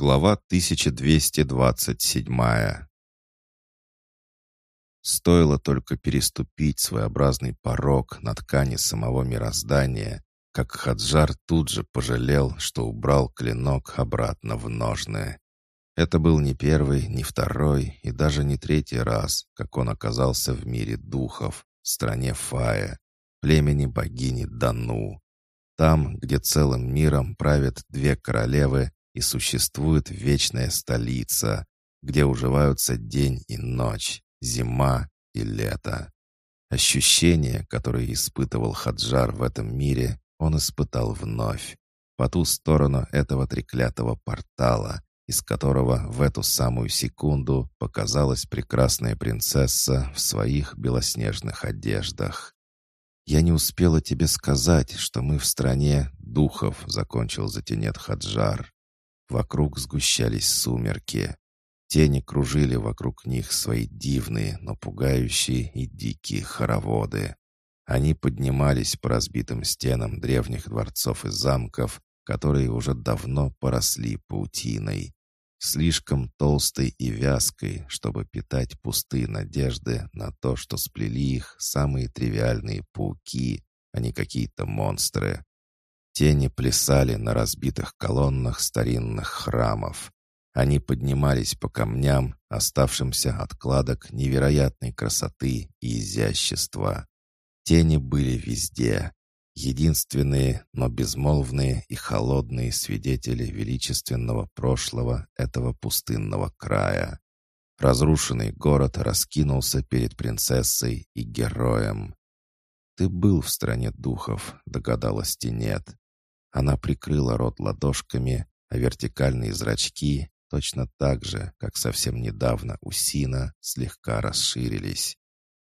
Глава 1227 Стоило только переступить своеобразный порог на ткани самого мироздания, как Хаджар тут же пожалел, что убрал клинок обратно в ножны. Это был не первый, не второй и даже не третий раз, как он оказался в мире духов, в стране Фая, племени богини Дану. Там, где целым миром правят две королевы и существует вечная столица, где уживаются день и ночь, зима и лето. Ощущение, которое испытывал Хаджар в этом мире, он испытал вновь, по ту сторону этого треклятого портала, из которого в эту самую секунду показалась прекрасная принцесса в своих белоснежных одеждах. «Я не успела тебе сказать, что мы в стране духов», — закончил затенет Хаджар. Вокруг сгущались сумерки. Тени кружили вокруг них свои дивные, но пугающие и дикие хороводы. Они поднимались по разбитым стенам древних дворцов и замков, которые уже давно поросли паутиной. Слишком толстой и вязкой, чтобы питать пустые надежды на то, что сплели их самые тривиальные пауки, а не какие-то монстры. Тени плясали на разбитых колоннах старинных храмов. Они поднимались по камням, оставшимся от кладок невероятной красоты и изящества. Тени были везде. Единственные, но безмолвные и холодные свидетели величественного прошлого этого пустынного края. Разрушенный город раскинулся перед принцессой и героем. «Ты был в стране духов», — догадалась Тенет. Она прикрыла рот ладошками, а вертикальные зрачки, точно так же, как совсем недавно у Сина, слегка расширились.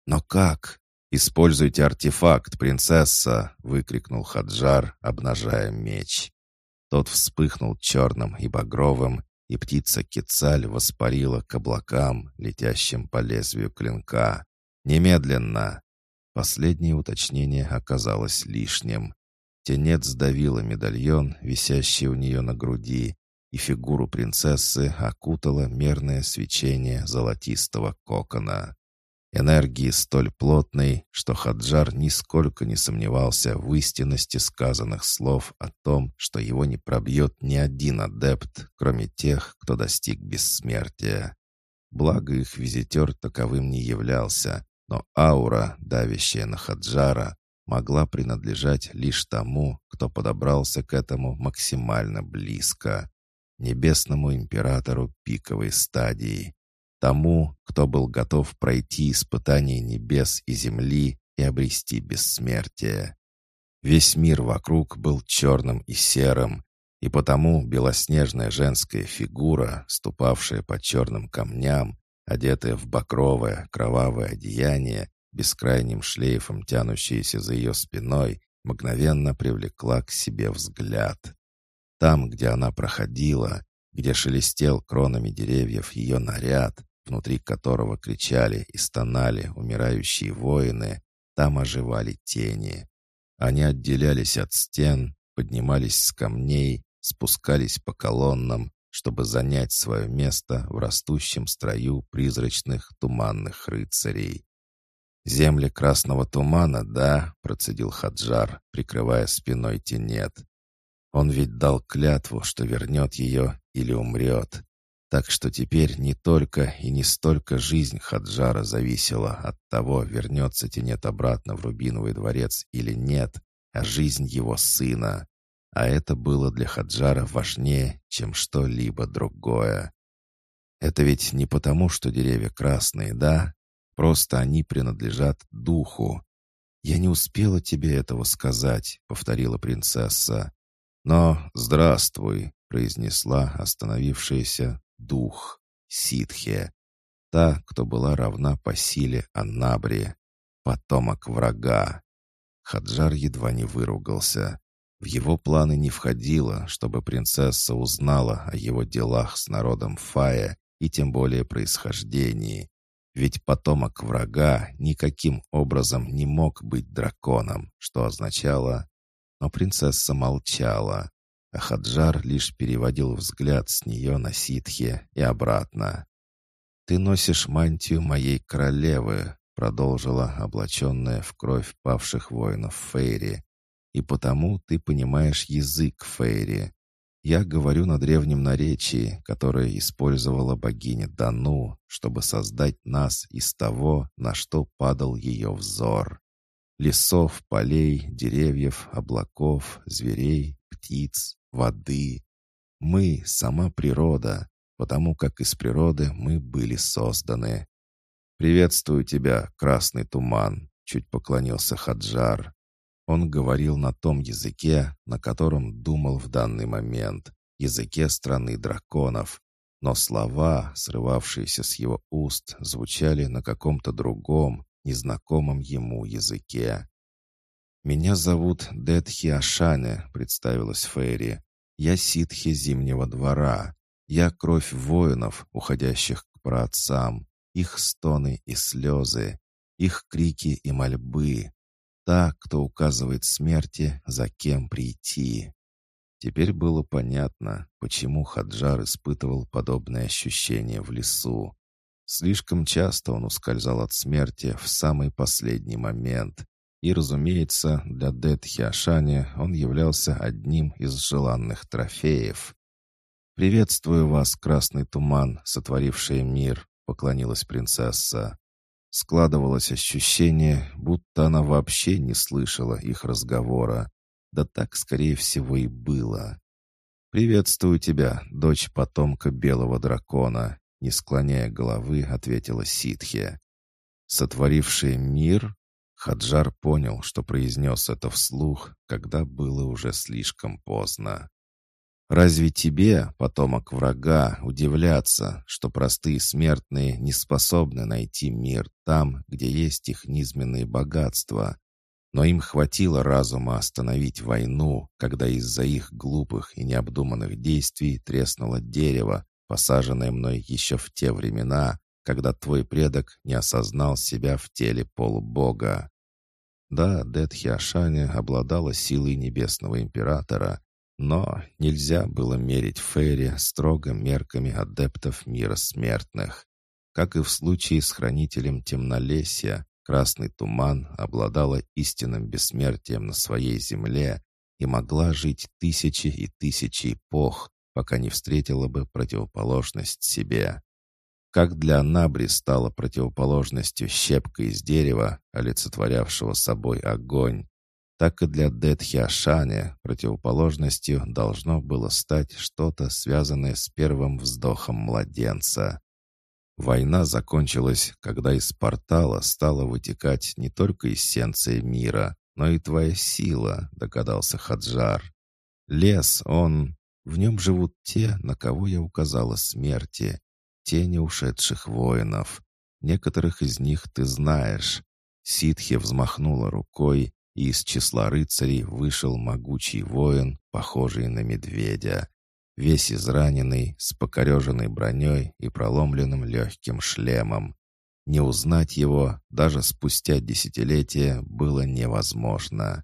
«Но как?» «Используйте артефакт, принцесса!» — выкрикнул Хаджар, обнажая меч. Тот вспыхнул черным и багровым, и птица Кецаль воспарила к облакам, летящим по лезвию клинка. «Немедленно!» Последнее уточнение оказалось лишним. Тенет сдавила медальон, висящий у нее на груди, и фигуру принцессы окутало мерное свечение золотистого кокона. Энергии столь плотной, что Хаджар нисколько не сомневался в истинности сказанных слов о том, что его не пробьет ни один адепт, кроме тех, кто достиг бессмертия. Благо их визитер таковым не являлся, но аура, давящая на Хаджара, могла принадлежать лишь тому, кто подобрался к этому максимально близко. Небесному императору пиковой стадии. Тому, кто был готов пройти испытание небес и земли и обрести бессмертие. Весь мир вокруг был черным и серым, и потому белоснежная женская фигура, ступавшая по черным камням, одетая в багровое, кровавое одеяние, бескрайним шлейфом тянущаяся за ее спиной, мгновенно привлекла к себе взгляд. Там, где она проходила, где шелестел кронами деревьев ее наряд, внутри которого кричали и стонали умирающие воины, там оживали тени. Они отделялись от стен, поднимались с камней, спускались по колоннам, чтобы занять свое место в растущем строю призрачных туманных рыцарей. «Земли красного тумана, да?» — процедил Хаджар, прикрывая спиной тенет. Он ведь дал клятву, что вернет ее или умрет. Так что теперь не только и не столько жизнь Хаджара зависела от того, вернется Тенет обратно в Рубиновый дворец или нет, а жизнь его сына. А это было для Хаджара важнее, чем что-либо другое. Это ведь не потому, что деревья красные, да? Просто они принадлежат духу. «Я не успела тебе этого сказать», — повторила принцесса. «Но здравствуй», — произнесла остановившаяся дух, ситхе, та, кто была равна по силе Аннабри, потомок врага. Хаджар едва не выругался. В его планы не входило, чтобы принцесса узнала о его делах с народом Фая и тем более происхождении. Ведь потомок врага никаким образом не мог быть драконом, что означало... Но принцесса молчала. а Хаджар лишь переводил взгляд с нее на ситхи и обратно. «Ты носишь мантию моей королевы», — продолжила облаченная в кровь павших воинов Фейри. «И потому ты понимаешь язык Фейри. Я говорю на древнем наречии, которое использовала богиня Дану, чтобы создать нас из того, на что падал ее взор. Лесов, полей, деревьев, облаков, зверей, птиц, воды. Мы — сама природа, потому как из природы мы были созданы. «Приветствую тебя, красный туман», — чуть поклонился Хаджар. Он говорил на том языке, на котором думал в данный момент, языке страны драконов, но слова, срывавшиеся с его уст, звучали на каком-то другом, незнакомом ему языке. «Меня зовут Детхи Ашане», — представилась Фейри. «Я ситхи Зимнего двора. Я кровь воинов, уходящих к праотцам, их стоны и слезы, их крики и мольбы. Та, кто указывает смерти, за кем прийти. Теперь было понятно, почему Хаджар испытывал подобное ощущение в лесу. Слишком часто он ускользал от смерти в самый последний момент. И, разумеется, для Дед Ашани он являлся одним из желанных трофеев. «Приветствую вас, красный туман, сотворивший мир», — поклонилась принцесса. Складывалось ощущение, будто она вообще не слышала их разговора. Да так, скорее всего, и было. «Приветствую тебя, дочь потомка белого дракона», — не склоняя головы, ответила ситхи. «Сотворивший мир?» Хаджар понял, что произнес это вслух, когда было уже слишком поздно. Разве тебе, потомок врага, удивляться, что простые смертные не способны найти мир там, где есть их низменные богатства? Но им хватило разума остановить войну, когда из-за их глупых и необдуманных действий треснуло дерево, посаженное мной еще в те времена, когда твой предок не осознал себя в теле полубога. Да, Детхи Ашани обладала силой небесного императора, но нельзя было мерить Фейри строго мерками адептов мира смертных. Как и в случае с хранителем темнолесья, красный туман обладала истинным бессмертием на своей земле и могла жить тысячи и тысячи эпох, пока не встретила бы противоположность себе. Как для Набри стала противоположностью щепка из дерева, олицетворявшего собой огонь, так и для Детхиашане противоположностью должно было стать что-то, связанное с первым вздохом младенца. Война закончилась, когда из портала стала вытекать не только эссенция мира, но и твоя сила, догадался Хаджар. Лес, он... В нем живут те, на кого я указала смерти, тени ушедших воинов. Некоторых из них ты знаешь. Ситхи взмахнула рукой, и из числа рыцарей вышел могучий воин, похожий на медведя, весь израненный, с покореженной броней и проломленным легким шлемом. Не узнать его даже спустя десятилетия было невозможно.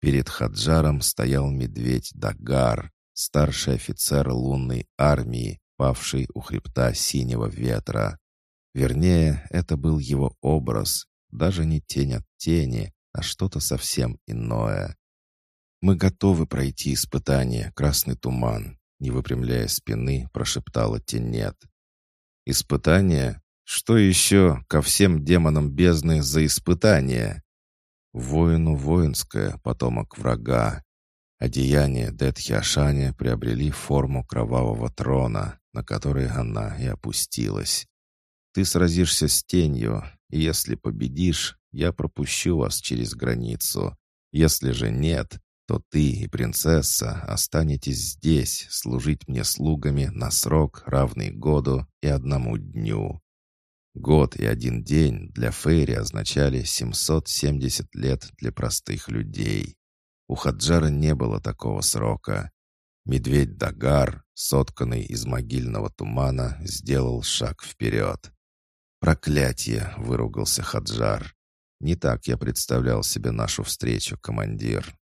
Перед Хаджаром стоял медведь Дагар, старший офицер лунной армии, павший у хребта синего ветра. Вернее, это был его образ, даже не тень от тени, а что-то совсем иное. «Мы готовы пройти испытание, красный туман», не выпрямляя спины, прошептала Тенет. «Испытание? Что еще ко всем демонам бездны за испытание?» «Воину воинское, потомок врага. Одеяния Детхиашани приобрели форму кровавого трона, на который она и опустилась. Ты сразишься с тенью, если победишь, я пропущу вас через границу. Если же нет, то ты и принцесса останетесь здесь служить мне слугами на срок, равный году и одному дню. Год и один день для Фейри означали 770 лет для простых людей. У Хаджара не было такого срока. Медведь Дагар, сотканный из могильного тумана, сделал шаг вперед. «Проклятие!» — выругался Хаджар. «Не так я представлял себе нашу встречу, командир».